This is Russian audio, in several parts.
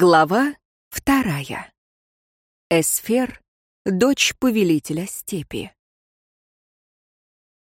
Глава вторая. Эсфер, дочь повелителя степи.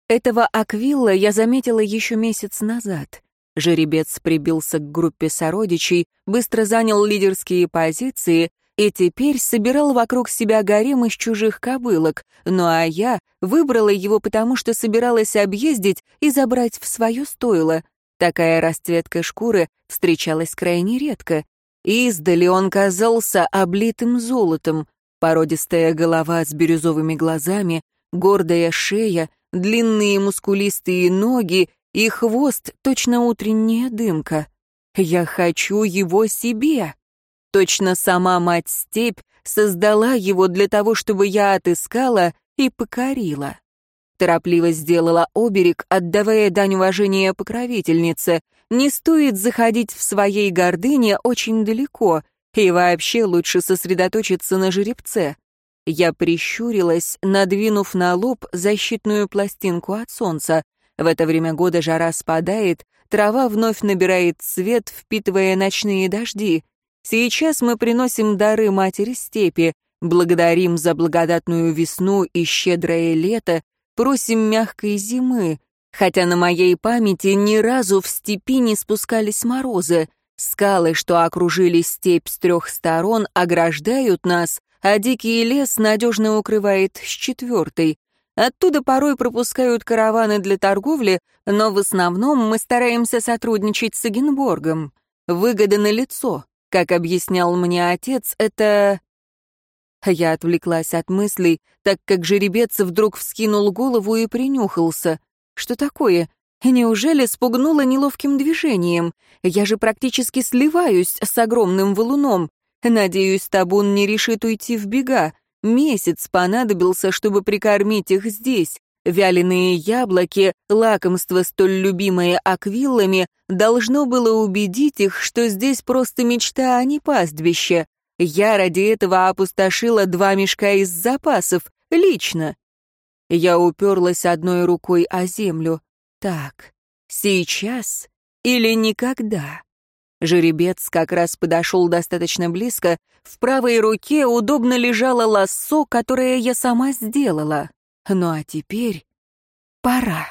Этого Аквилла я заметила еще месяц назад. Жеребец прибился к группе сородичей, быстро занял лидерские позиции и теперь собирал вокруг себя гарем из чужих кобылок, ну а я выбрала его потому, что собиралась объездить и забрать в свое стойло. Такая расцветка шкуры встречалась крайне редко, Издали он казался облитым золотом, породистая голова с бирюзовыми глазами, гордая шея, длинные мускулистые ноги и хвост точно утренняя дымка. Я хочу его себе. Точно сама мать-степь создала его для того, чтобы я отыскала и покорила торопливо сделала оберег, отдавая дань уважения покровительнице. Не стоит заходить в своей гордыне очень далеко, и вообще лучше сосредоточиться на жеребце. Я прищурилась, надвинув на лоб защитную пластинку от солнца. В это время года жара спадает, трава вновь набирает цвет, впитывая ночные дожди. Сейчас мы приносим дары матери степи, благодарим за благодатную весну и щедрое лето, просим мягкой зимы, хотя на моей памяти ни разу в степи не спускались морозы. Скалы, что окружили степь с трех сторон, ограждают нас, а дикий лес надежно укрывает с четвертой. Оттуда порой пропускают караваны для торговли, но в основном мы стараемся сотрудничать с Эгенборгом. Выгода на лицо. Как объяснял мне отец, это я отвлеклась от мыслей, так как жеребец вдруг вскинул голову и принюхался. Что такое? Неужели спугнуло неловким движением? Я же практически сливаюсь с огромным валуном. Надеюсь, табун не решит уйти в бега. Месяц понадобился, чтобы прикормить их здесь. Вяленые яблоки, лакомство, столь любимое аквиллами, должно было убедить их, что здесь просто мечта, а не пастбище. Я ради этого опустошила два мешка из запасов, лично. Я уперлась одной рукой о землю. Так, сейчас или никогда? Жеребец как раз подошел достаточно близко. В правой руке удобно лежало лассо, которое я сама сделала. Ну а теперь пора.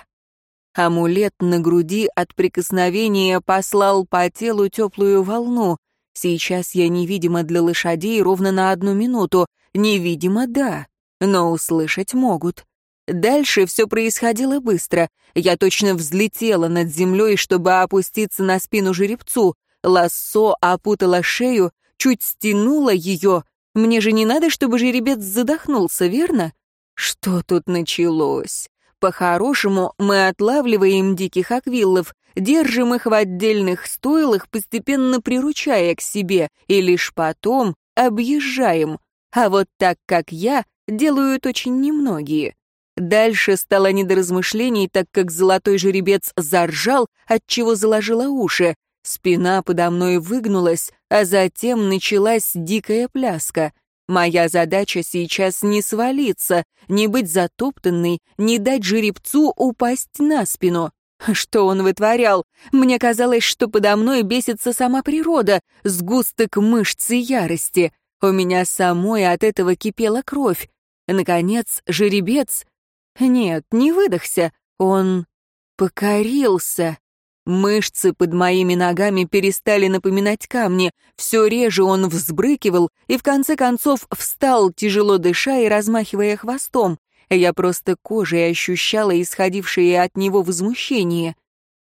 Амулет на груди от прикосновения послал по телу теплую волну. Сейчас я невидима для лошадей ровно на одну минуту. Невидимо, да, но услышать могут. Дальше все происходило быстро. Я точно взлетела над землей, чтобы опуститься на спину жеребцу. Лассо опутала шею, чуть стянула ее. Мне же не надо, чтобы жеребец задохнулся, верно? Что тут началось? По-хорошему, мы отлавливаем диких аквиллов, держим их в отдельных стойлах, постепенно приручая к себе, и лишь потом объезжаем. А вот так, как я, делают очень немногие. Дальше стало не до размышлений, так как золотой жеребец заржал, отчего заложила уши. Спина подо мной выгнулась, а затем началась дикая пляска. Моя задача сейчас не свалиться, не быть затоптанной, не дать жеребцу упасть на спину. Что он вытворял? Мне казалось, что подо мной бесится сама природа, сгусток мышц и ярости. У меня самой от этого кипела кровь. Наконец, жеребец... Нет, не выдохся. Он покорился. Мышцы под моими ногами перестали напоминать камни, все реже он взбрыкивал и в конце концов встал, тяжело дыша и размахивая хвостом. Я просто кожей ощущала исходившее от него возмущение.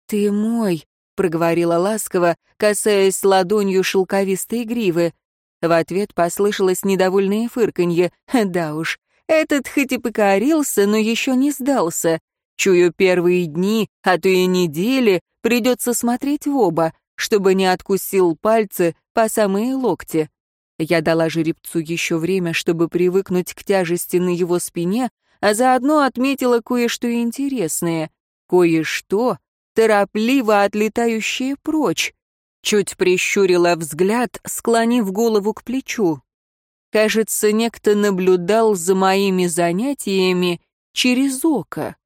«Ты мой», — проговорила ласково, касаясь ладонью шелковистой гривы. В ответ послышалось недовольное фырканье. «Да уж, этот хоть и покорился, но еще не сдался. Чую, первые дни, а то и недели придется смотреть в оба, чтобы не откусил пальцы по самые локти. Я дала жеребцу еще время, чтобы привыкнуть к тяжести на его спине, а заодно отметила кое-что интересное. Кое-что, торопливо отлетающее прочь. Чуть прищурила взгляд, склонив голову к плечу. Кажется, некто наблюдал за моими занятиями через око.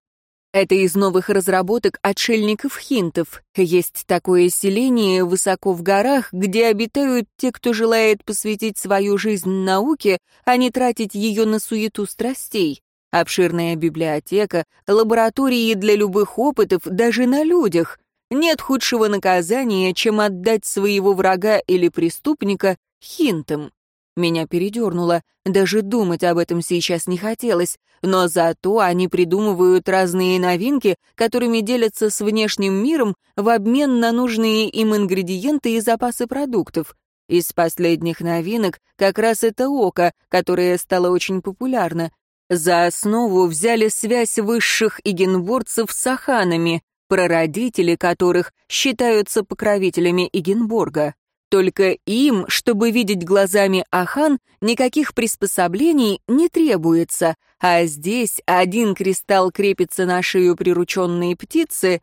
Это из новых разработок отшельников-хинтов. Есть такое селение высоко в горах, где обитают те, кто желает посвятить свою жизнь науке, а не тратить ее на суету страстей. Обширная библиотека, лаборатории для любых опытов, даже на людях. Нет худшего наказания, чем отдать своего врага или преступника хинтам. Меня передернуло, даже думать об этом сейчас не хотелось, но зато они придумывают разные новинки, которыми делятся с внешним миром в обмен на нужные им ингредиенты и запасы продуктов. Из последних новинок как раз это око, которое стало очень популярно. За основу взяли связь высших игенборцев с аханами, прародители которых считаются покровителями Игенборга. Только им, чтобы видеть глазами Ахан, никаких приспособлений не требуется, а здесь один кристалл крепится на шею прирученной птицы,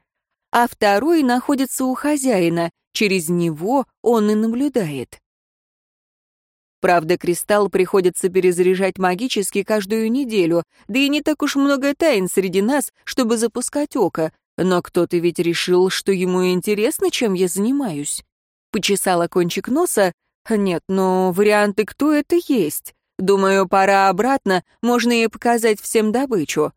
а второй находится у хозяина, через него он и наблюдает. Правда, кристалл приходится перезаряжать магически каждую неделю, да и не так уж много тайн среди нас, чтобы запускать око, но кто-то ведь решил, что ему интересно, чем я занимаюсь почесала кончик носа. Нет, но варианты «кто это» есть. Думаю, пора обратно, можно и показать всем добычу.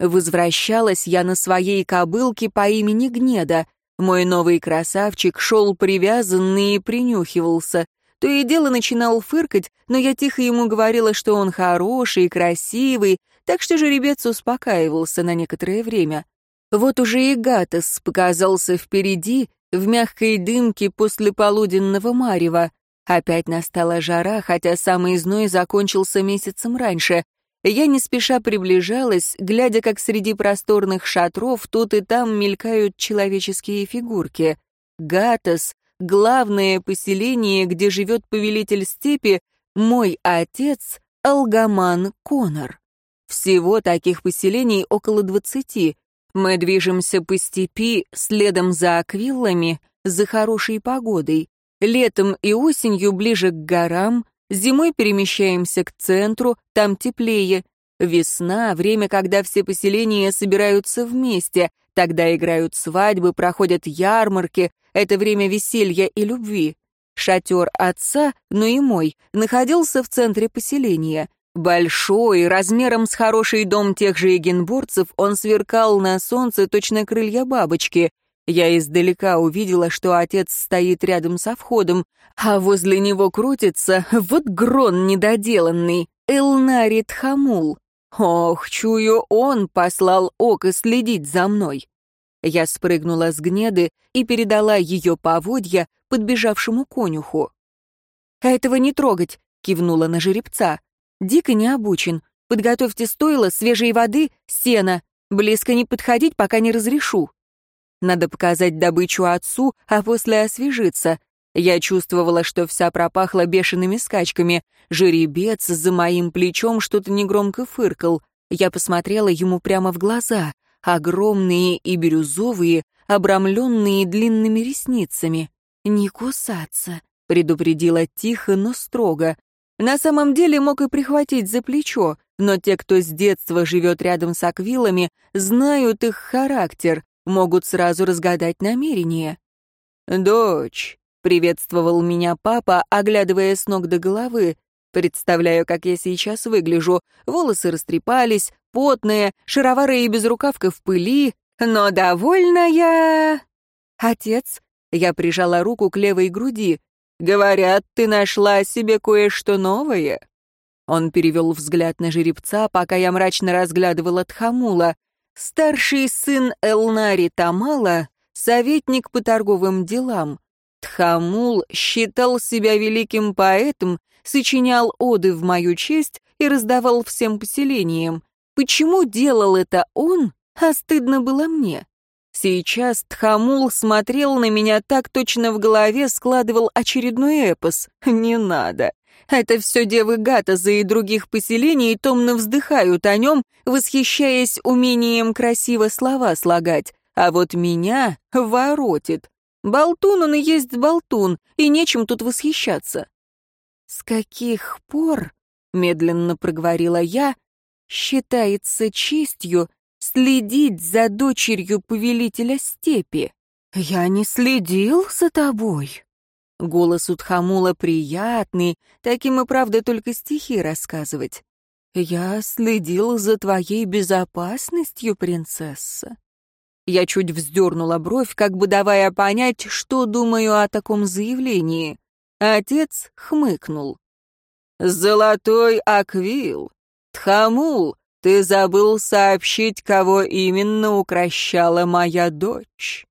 Возвращалась я на своей кобылке по имени Гнеда. Мой новый красавчик шел привязанный и принюхивался. То и дело начинал фыркать, но я тихо ему говорила, что он хороший, красивый, так что жеребец успокаивался на некоторое время. Вот уже и Гатес показался впереди, в мягкой дымке после полуденного марева. Опять настала жара, хотя самый зной закончился месяцем раньше. Я не спеша приближалась, глядя, как среди просторных шатров тут и там мелькают человеческие фигурки. Гатос — главное поселение, где живет повелитель степи, мой отец — Алгаман Конор. Всего таких поселений около двадцати, мы движемся по степи следом за аквиллами, за хорошей погодой. Летом и осенью ближе к горам, зимой перемещаемся к центру, там теплее. Весна — время, когда все поселения собираются вместе, тогда играют свадьбы, проходят ярмарки, это время веселья и любви. Шатер отца, но и мой, находился в центре поселения. Большой, размером с хороший дом тех же эгенборцев, он сверкал на солнце точно крылья бабочки. Я издалека увидела, что отец стоит рядом со входом, а возле него крутится вот грон недоделанный, Элнарит Хамул. Ох, чую, он послал око следить за мной. Я спрыгнула с гнеды и передала ее поводья подбежавшему конюху. «Этого не трогать», — кивнула на жеребца. Дико не обучен. Подготовьте стойло, свежей воды, сена. Близко не подходить, пока не разрешу. Надо показать добычу отцу, а после освежиться. Я чувствовала, что вся пропахла бешеными скачками. Жеребец за моим плечом что-то негромко фыркал. Я посмотрела ему прямо в глаза. Огромные и бирюзовые, обрамленные длинными ресницами. «Не кусаться», — предупредила тихо, но строго. На самом деле мог и прихватить за плечо, но те, кто с детства живет рядом с аквилами, знают их характер, могут сразу разгадать намерения. «Дочь», — приветствовал меня папа, оглядывая с ног до головы. Представляю, как я сейчас выгляжу. Волосы растрепались, потные, шаровары и безрукавка в пыли, но довольная... «Отец», — я прижала руку к левой груди, Говорят, ты нашла себе кое-что новое». Он перевел взгляд на жеребца, пока я мрачно разглядывала Тхамула. Старший сын Элнари Тамала — советник по торговым делам. Тхамул считал себя великим поэтом, сочинял оды в мою честь и раздавал всем поселениям. Почему делал это он, а стыдно было мне? Сейчас Тхамул смотрел на меня так точно в голове, складывал очередной эпос. Не надо. Это все девы Гатаза и других поселений томно вздыхают о нем, восхищаясь умением красиво слова слагать. А вот меня воротит. Болтун он и есть болтун, и нечем тут восхищаться. «С каких пор, — медленно проговорила я, — считается честью следить за дочерью повелителя степи. Я не следил за тобой. Голос Утхамула приятный, таким и правда только стихи рассказывать. Я следил за твоей безопасностью, принцесса. Я чуть вздернула бровь, как бы давая понять, что думаю о таком заявлении. Отец хмыкнул. «Золотой аквил! Тхамул, ты забыл сообщить, кого именно укращала моя дочь?»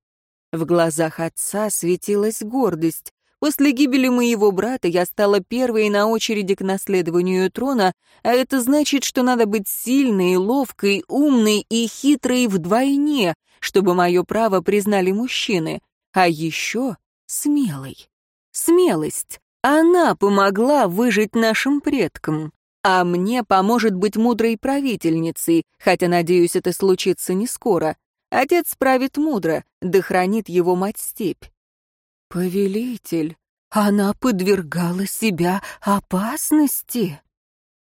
В глазах отца светилась гордость. После гибели моего брата я стала первой на очереди к наследованию трона, а это значит, что надо быть сильной, ловкой, умной и хитрой вдвойне, чтобы мое право признали мужчины, а еще смелой. Смелость. Она помогла выжить нашим предкам. А мне поможет быть мудрой правительницей, хотя, надеюсь, это случится не скоро. Отец правит мудро, да хранит его мать степь. Повелитель, она подвергала себя опасности.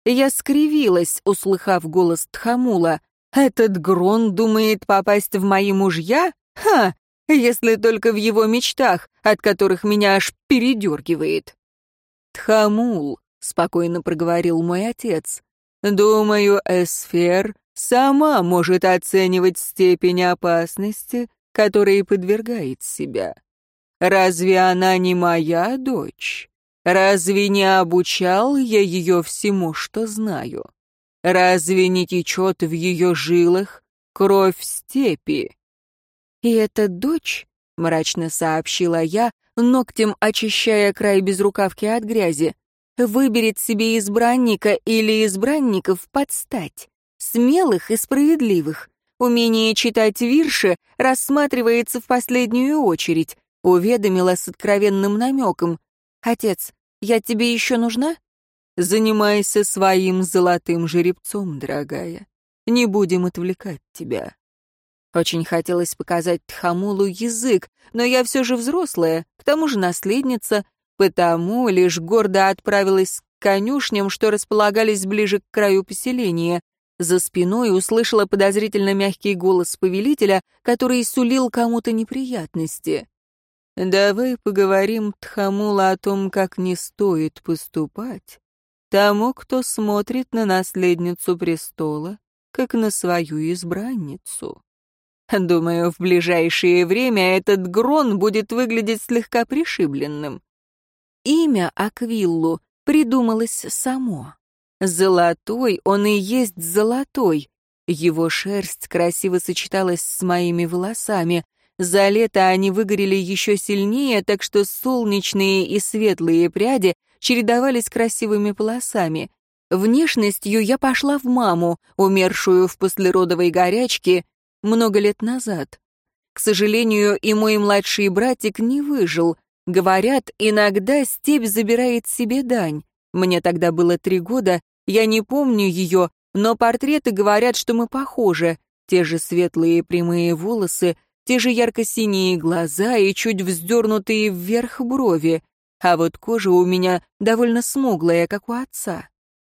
Я скривилась, услыхав голос Тхамула. Этот Грон думает попасть в мои мужья? Ха! Если только в его мечтах, от которых меня аж передергивает. Тхамул, спокойно проговорил мой отец. Думаю, Эсфер сама может оценивать степень опасности, которой подвергает себя. Разве она не моя дочь? Разве не обучал я ее всему, что знаю? Разве не течет в ее жилах кровь степи? И эта дочь, мрачно сообщила я, ногтем очищая край безрукавки от грязи, выберет себе избранника или избранников под стать, смелых и справедливых. Умение читать вирши рассматривается в последнюю очередь, уведомила с откровенным намеком. «Отец, я тебе еще нужна?» Занимайся своим золотым жеребцом, дорогая. Не будем отвлекать тебя. Очень хотелось показать Тхамулу язык, но я все же взрослая, к тому же наследница, потому лишь гордо отправилась к конюшням, что располагались ближе к краю поселения. За спиной услышала подозрительно мягкий голос повелителя, который сулил кому-то неприятности. «Давай поговорим, Тхамула, о том, как не стоит поступать, тому, кто смотрит на наследницу престола, как на свою избранницу. Думаю, в ближайшее время этот Грон будет выглядеть слегка пришибленным. Имя Аквиллу придумалось само. Золотой он и есть золотой. Его шерсть красиво сочеталась с моими волосами. За лето они выгорели еще сильнее, так что солнечные и светлые пряди чередовались красивыми полосами. Внешностью я пошла в маму, умершую в послеродовой горячке, много лет назад. К сожалению, и мой младший братик не выжил. Говорят, иногда степь забирает себе дань. Мне тогда было три года, я не помню ее, но портреты говорят, что мы похожи. Те же светлые прямые волосы, те же ярко-синие глаза и чуть вздернутые вверх брови а вот кожа у меня довольно смуглая, как у отца.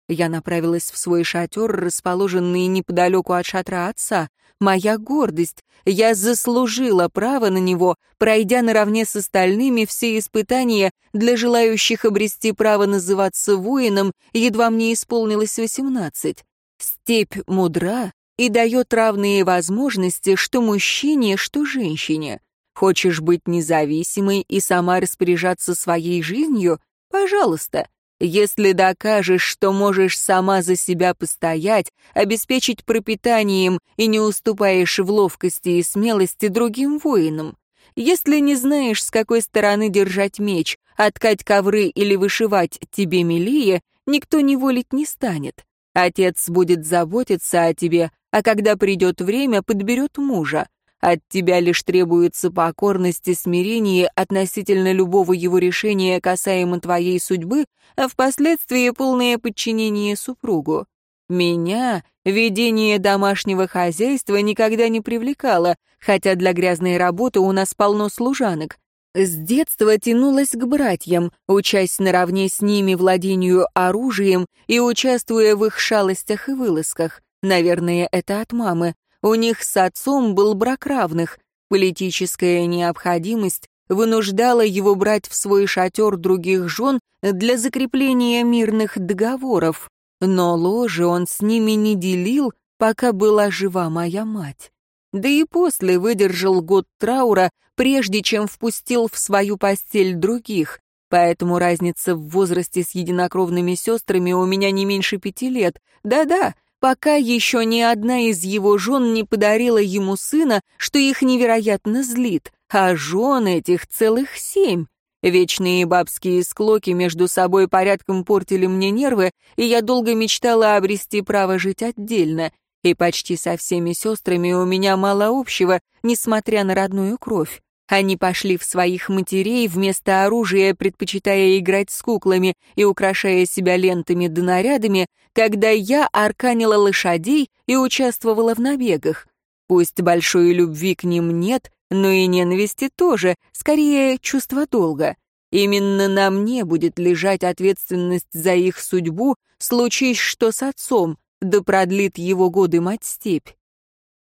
Я направилась в свой шатер, расположенный неподалеку от шатра отца. Моя гордость. Я заслужила право на него, пройдя наравне с остальными все испытания для желающих обрести право называться воином, едва мне исполнилось восемнадцать. Степь мудра и дает равные возможности что мужчине, что женщине. Хочешь быть независимой и сама распоряжаться своей жизнью? Пожалуйста. Если докажешь, что можешь сама за себя постоять, обеспечить пропитанием и не уступаешь в ловкости и смелости другим воинам, если не знаешь, с какой стороны держать меч, откать ковры или вышивать тебе милее, никто не волить не станет. Отец будет заботиться о тебе, а когда придет время, подберет мужа. От тебя лишь требуется покорность и смирение относительно любого его решения касаемо твоей судьбы, а впоследствии полное подчинение супругу. Меня ведение домашнего хозяйства никогда не привлекало, хотя для грязной работы у нас полно служанок. С детства тянулась к братьям, учась наравне с ними владению оружием и участвуя в их шалостях и вылазках. Наверное, это от мамы. У них с отцом был брак равных. Политическая необходимость вынуждала его брать в свой шатер других жен для закрепления мирных договоров. Но ложе он с ними не делил, пока была жива моя мать. Да и после выдержал год траура, прежде чем впустил в свою постель других. Поэтому разница в возрасте с единокровными сестрами у меня не меньше пяти лет. Да-да, пока еще ни одна из его жен не подарила ему сына, что их невероятно злит, а жен этих целых семь. Вечные бабские склоки между собой порядком портили мне нервы, и я долго мечтала обрести право жить отдельно. И почти со всеми сестрами у меня мало общего, несмотря на родную кровь. Они пошли в своих матерей вместо оружия, предпочитая играть с куклами и украшая себя лентами да нарядами, когда я арканила лошадей и участвовала в набегах. Пусть большой любви к ним нет, но и ненависти тоже, скорее чувство долга. Именно на мне будет лежать ответственность за их судьбу, случись что с отцом, да продлит его годы мать-степь.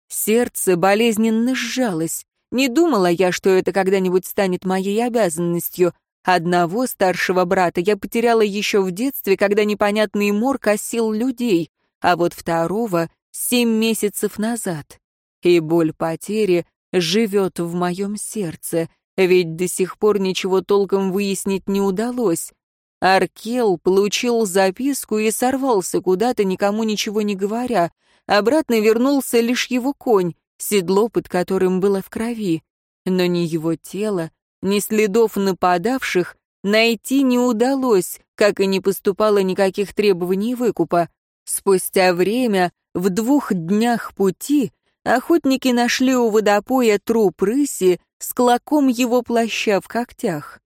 Сердце болезненно сжалось. Не думала я, что это когда-нибудь станет моей обязанностью. Одного старшего брата я потеряла еще в детстве, когда непонятный мор косил людей, а вот второго — семь месяцев назад. И боль потери живет в моем сердце, ведь до сих пор ничего толком выяснить не удалось. Аркел получил записку и сорвался куда-то, никому ничего не говоря. Обратно вернулся лишь его конь, седло под которым было в крови. Но ни его тело, ни следов нападавших найти не удалось, как и не поступало никаких требований выкупа. Спустя время, в двух днях пути, охотники нашли у водопоя труп рыси с клоком его плаща в когтях.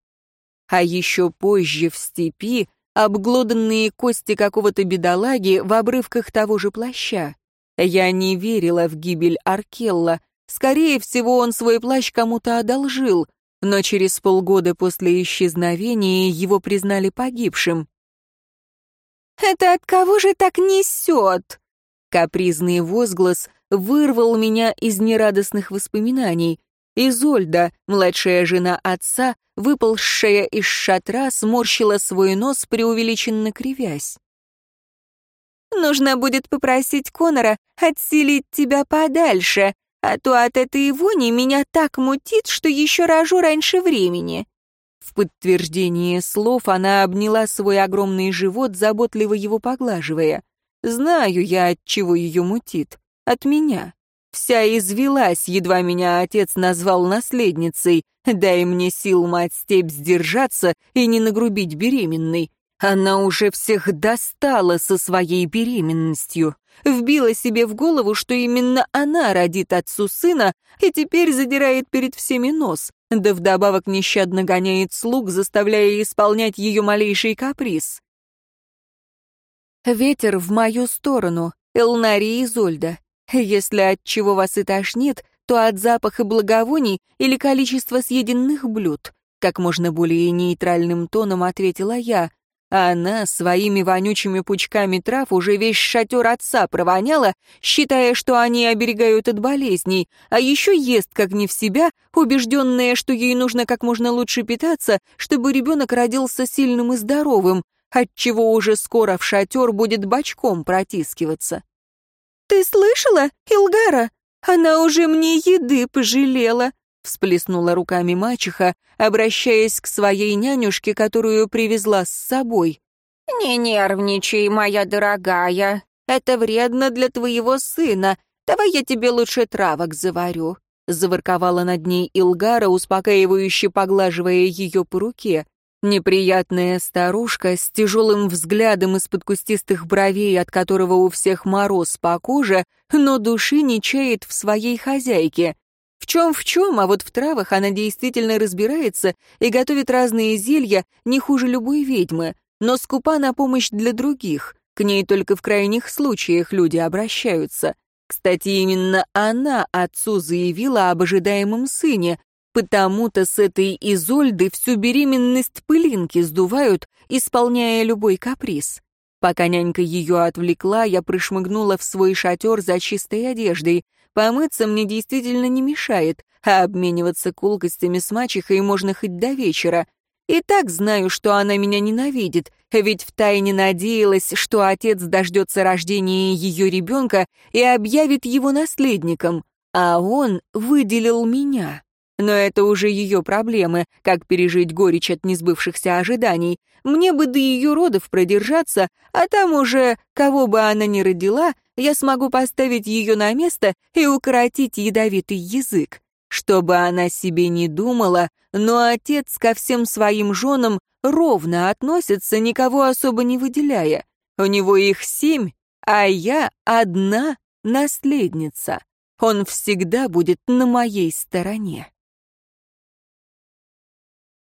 А еще позже в степи обглоданные кости какого-то бедолаги в обрывках того же плаща. Я не верила в гибель Аркелла. Скорее всего, он свой плащ кому-то одолжил, но через полгода после исчезновения его признали погибшим. «Это от кого же так несет?» Капризный возглас вырвал меня из нерадостных воспоминаний. Изольда, младшая жена отца, выползшая из шатра, сморщила свой нос, преувеличенно кривясь. Нужно будет попросить Конора отселить тебя подальше, а то от этой вони меня так мутит, что еще рожу раньше времени». В подтверждение слов она обняла свой огромный живот, заботливо его поглаживая. «Знаю я, от чего ее мутит. От меня. Вся извелась, едва меня отец назвал наследницей. Дай мне сил, мать степь, сдержаться и не нагрубить беременной. Она уже всех достала со своей беременностью, вбила себе в голову, что именно она родит отцу сына и теперь задирает перед всеми нос, да вдобавок нещадно гоняет слуг, заставляя исполнять ее малейший каприз. Ветер в мою сторону, Элнари и Зольда. Если от чего вас и тошнит, то от запаха благовоний или количества съеденных блюд. Как можно более нейтральным тоном ответила я, а она своими вонючими пучками трав уже весь шатер отца провоняла, считая, что они оберегают от болезней, а еще ест как не в себя, убежденная, что ей нужно как можно лучше питаться, чтобы ребенок родился сильным и здоровым, отчего уже скоро в шатер будет бочком протискиваться. «Ты слышала, Илгара? Она уже мне еды пожалела», всплеснула руками мачеха, обращаясь к своей нянюшке, которую привезла с собой. «Не нервничай, моя дорогая. Это вредно для твоего сына. Давай я тебе лучше травок заварю», — заворковала над ней Илгара, успокаивающе поглаживая ее по руке. Неприятная старушка с тяжелым взглядом из-под кустистых бровей, от которого у всех мороз по коже, но души не чает в своей хозяйке. В чем в чем, а вот в травах она действительно разбирается и готовит разные зелья не хуже любой ведьмы, но скупа на помощь для других. К ней только в крайних случаях люди обращаются. Кстати, именно она отцу заявила об ожидаемом сыне, потому-то с этой Изольды всю беременность пылинки сдувают, исполняя любой каприз. Пока нянька ее отвлекла, я пришмыгнула в свой шатер за чистой одеждой. Помыться мне действительно не мешает, а обмениваться колкостями с мачехой можно хоть до вечера. И так знаю, что она меня ненавидит, ведь втайне надеялась, что отец дождется рождения ее ребенка и объявит его наследником, а он выделил меня. Но это уже ее проблемы, как пережить горечь от несбывшихся ожиданий. Мне бы до ее родов продержаться, а там уже, кого бы она ни родила, я смогу поставить ее на место и укоротить ядовитый язык. Чтобы она себе не думала, но отец ко всем своим женам ровно относится, никого особо не выделяя. У него их семь, а я одна наследница. Он всегда будет на моей стороне.